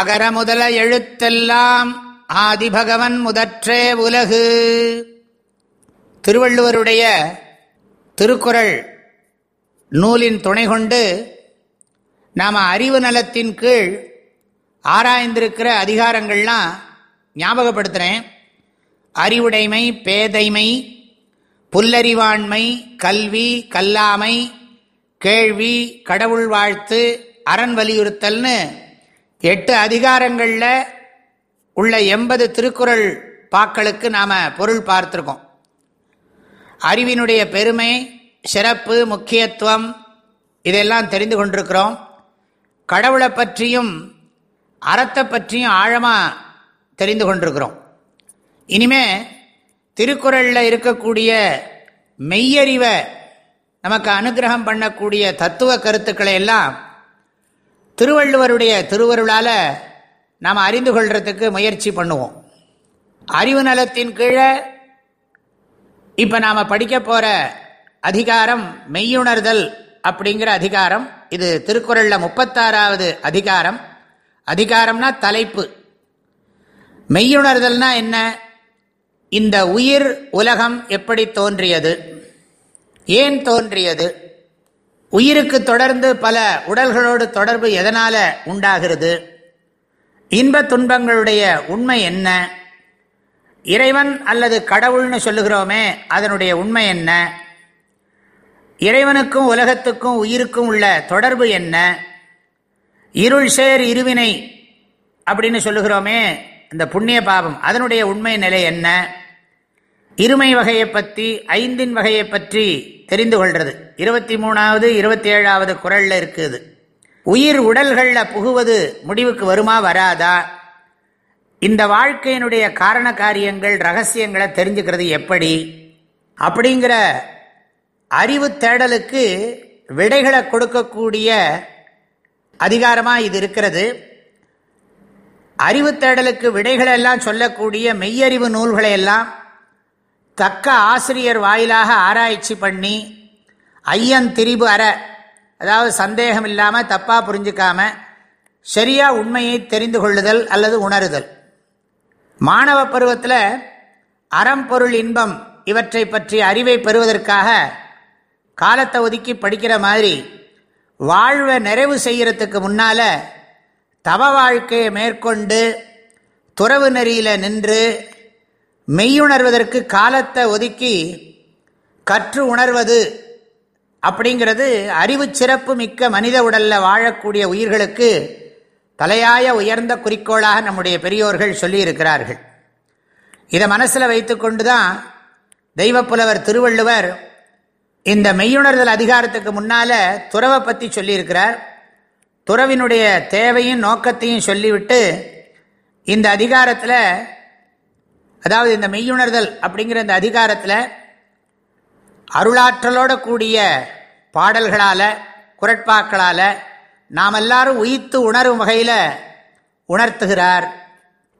அகர முதல எழுத்தெல்லாம் ஆதிபகவன் முதற்றே உலகு. திருவள்ளுவருடைய திருக்குறள் நூலின் துணை கொண்டு நாம் அறிவு நலத்தின் கீழ் ஆராய்ந்திருக்கிற அதிகாரங்கள்லாம் ஞாபகப்படுத்துகிறேன் அறிவுடைமை பேதைமை புல்லறிவாண்மை கல்வி கல்லாமை கேள்வி கடவுள் வாழ்த்து அரண் வலியுறுத்தல்னு எட்டு அதிகாரங்களில் உள்ள எண்பது திருக்குறள் பாக்களுக்கு நாம் பொருள் பார்த்துருக்கோம். அறிவினுடைய பெருமை சிறப்பு முக்கியத்துவம் இதெல்லாம் தெரிந்து கொண்டிருக்கிறோம். கடவுளை பற்றியும் அறத்தை பற்றியும் ஆழமாக தெரிந்து கொண்டிருக்கிறோம். இனிமே திருக்குறளில் இருக்கக்கூடிய மெய்யறிவை நமக்கு அனுகிரகம் பண்ணக்கூடிய தத்துவ கருத்துக்களை எல்லாம் திருவள்ளுவருடைய திருவருளால் நாம் அறிந்து கொள்றதுக்கு முயற்சி பண்ணுவோம். அறிவு நலத்தின் கீழே இப்போ நாம் படிக்க போகிற அதிகாரம் மெய்யுணர்தல் அப்படிங்கிற அதிகாரம். இது திருக்குறளில் முப்பத்தாறாவது அதிகாரம். அதிகாரம்னா தலைப்பு. மெய்யுணர்தல்னா என்ன? இந்த உயிர் உலகம் எப்படி தோன்றியது? ஏன் தோன்றியது? உயிருக்கு தொடர்ந்து பல உடல்களோடு தொடர்பு எதனால் உண்டாகிறது? இன்ப துன்பங்களுடைய உண்மை என்ன? இறைவன் அல்லது கடவுள்னு சொல்லுகிறோமே அதனுடைய உண்மை என்ன? இறைவனுக்கும் உலகத்துக்கும் உயிருக்கும் உள்ள தொடர்பு என்ன? இருள் சேர் இருவினை அப்படின்னு சொல்லுகிறோமே இந்த புண்ணிய பாபம் அதனுடைய உண்மை நிலை என்ன? இருமை வகையை பற்றி ஐந்தின் வகையை பற்றி தெரிந்து கொள்வது இருபத்தி மூணாவது இருபத்தி ஏழாவது குரலில் இருக்குது. உயிர் உடல்களில் புகுவது முடிவுக்கு வருமா வராதா? இந்த வாழ்க்கையினுடைய காரண காரியங்கள் ரகசியங்களை தெரிஞ்சுக்கிறது எப்படி? அப்படிங்கிற அறிவு தேடலுக்கு விடைகளை கொடுக்கக்கூடிய அதிகாரமாக இது இருக்கிறது. அறிவு தேடலுக்கு விடைகளை எல்லாம் சொல்லக்கூடிய மெய்யறிவு நூல்களை எல்லாம் தக்க ஆசிரியர் வாயிலாக ஆராய்ச்சி பண்ணி ஐயன் திரிபு அற அதாவது சந்தேகம் இல்லாமல் தப்பாக புரிஞ்சுக்காம சரியாக உண்மையை தெரிந்து கொள்ளுதல் அல்லது உணருதல். மாணவ பருவத்தில் அறம்பொருள் இன்பம் இவற்றை பற்றி அறிவை பெறுவதற்காக காலத்தை ஒதுக்கி படிக்கிற மாதிரி வாழ்வை நிறைவு செய்கிறதுக்கு முன்னால் தவ வாழ்க்கையை மேற்கொண்டு துறவு நெறியில் நின்று மெய்யுணர்வதற்கு காலத்தை ஒதுக்கி கற்று உணர்வது அப்படிங்கிறது அறிவு சிறப்பு மிக்க மனித உடலில் வாழக்கூடிய உயிர்களுக்கு தலையாய உயர்ந்த குறிக்கோளாக நம்முடைய பெரியோர்கள் சொல்லியிருக்கிறார்கள். இதை மனசில் வைத்துக்கொண்டு தான் தெய்வப்புலவர் திருவள்ளுவர் இந்த மெய்யுணர்தல் அதிகாரத்துக்கு முன்னால் துறவை பற்றி சொல்லியிருக்கிறார். துறவினுடைய தேவையும் நோக்கத்தையும் சொல்லிவிட்டு இந்த அதிகாரத்தில் அதாவது இந்த மெய்யுணர்தல் அப்படிங்கிற இந்த அதிகாரத்தில் அருளாற்றலோட கூடிய பாடல்களால் குரட்பாக்களால் நாம் எல்லாரும் உயித்து உணரும் வகையில் உணர்த்துகிறார்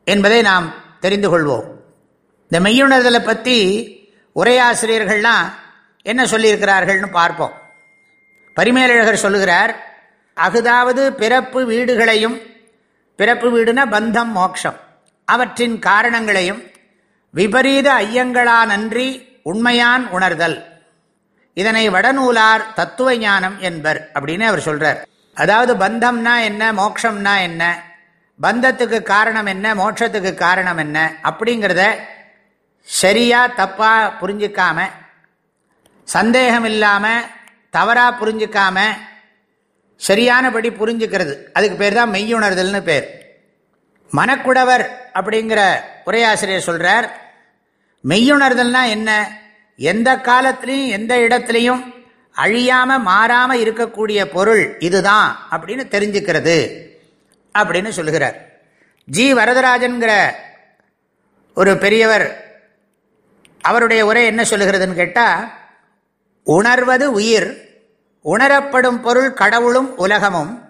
என்பதை நாம் தெரிந்து கொள்வோம். இந்த மெய்யுணர்தலை பற்றி உரையாசிரியர்கள்லாம் என்ன சொல்லியிருக்கிறார்கள்னு பார்ப்போம். பரிமேலழகர் சொல்லுகிறார் அகுதாவது பிறப்பு வீடுகளையும் பிறப்பு வீடுன பந்தம் மோட்சம். அவற்றின் காரணங்களையும் விபரீத ஐயங்களானன்றி உண்மையான் உணர்தல். இதனை வடநூலார் தத்துவ ஞானம் என்பர் அப்படின்னு அவர் சொல்றார். அதாவது பந்தம்னா என்ன மோக்ஷம்னா என்ன பந்தத்துக்கு காரணம் என்ன மோட்சத்துக்கு காரணம் என்ன அப்படிங்கிறத சரியா தப்பா புரிஞ்சுக்காம சந்தேகம் இல்லாமல் தவறாக புரிஞ்சுக்காம சரியானபடி புரிஞ்சுக்கிறது. அதுக்கு பேர் தான் மெய்யுணர்தல்னு பேர். மனக்குடவர் அப்படிங்கிற உரையாசிரியர் சொல்கிறார் மெய்யுணர்தல்னா என்ன? எந்த காலத்திலையும் எந்த இடத்துலையும் அழியாமல் மாறாமல் இருக்கக்கூடிய பொருள் இதுதான் அப்படின்னு தெரிஞ்சுக்கிறது அப்படின்னு சொல்லுகிறார். ஜி. வரதராஜன்கிற ஒரு பெரியவர் அவருடைய உரை என்ன சொல்லுகிறதுன்னு கேட்டால் உணர்வது உயிர் உணரப்படும் பொருள் கடவுளும் உலகமும்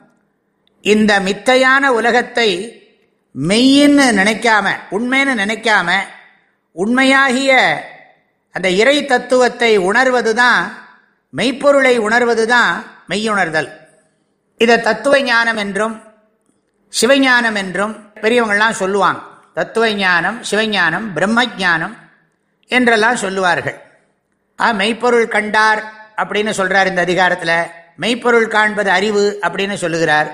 இந்த மித்தையான உலகத்தை மெய்யின்னு நினைக்காம உண்மைன்னு நினைக்காம உண்மையாகிய அந்த இறை தத்துவத்தை உணர்வது தான் மெய்ப்பொருளை உணர்வது தான் மெய்யுணர்தல். இதை தத்துவ ஞானம் என்றும் சிவஞானம் என்றும் பெரியவங்கள்லாம் சொல்லுவாங்க. தத்துவ ஞானம் சிவஞானம் பிரம்ம ஞானம் என்றெல்லாம் சொல்லுவார்கள். ஆ மெய்ப்பொருள் கண்டார் அப்படின்னு சொல்கிறார் இந்த அதிகாரத்தில். மெய்ப்பொருள் காண்பது அறிவு அப்படின்னு சொல்லுகிறார்.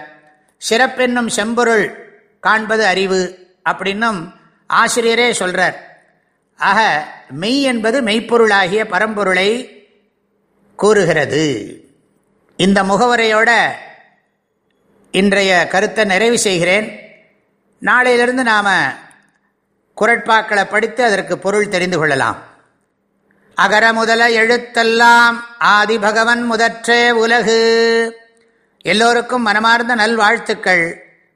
சிறப்பென்னும் செம்பொருள் காண்பது அறிவு அப்படின்னும் ஆசிரியரே சொல்றார். ஆக மெய் என்பது மெய்ப்பொருளாகிய பரம்பொருளை கூறுகிறது. இந்த முகவரையோட இன்றைய கருத்தை நிறைவு செய்கிறேன். நாளையிலிருந்து நாம் குரட்பாக்களை படித்து அதற்கு பொருள் தெரிந்து கொள்ளலாம். அகர முதல எழுத்தெல்லாம் ஆதி பகவன் முதற்றே உலகு. எல்லோருக்கும் மனமார்ந்த நல்வாழ்த்துக்கள்.